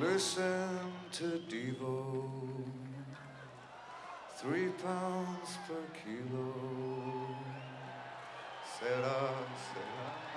Listen to Devo. Three pounds per kilo. Será, será.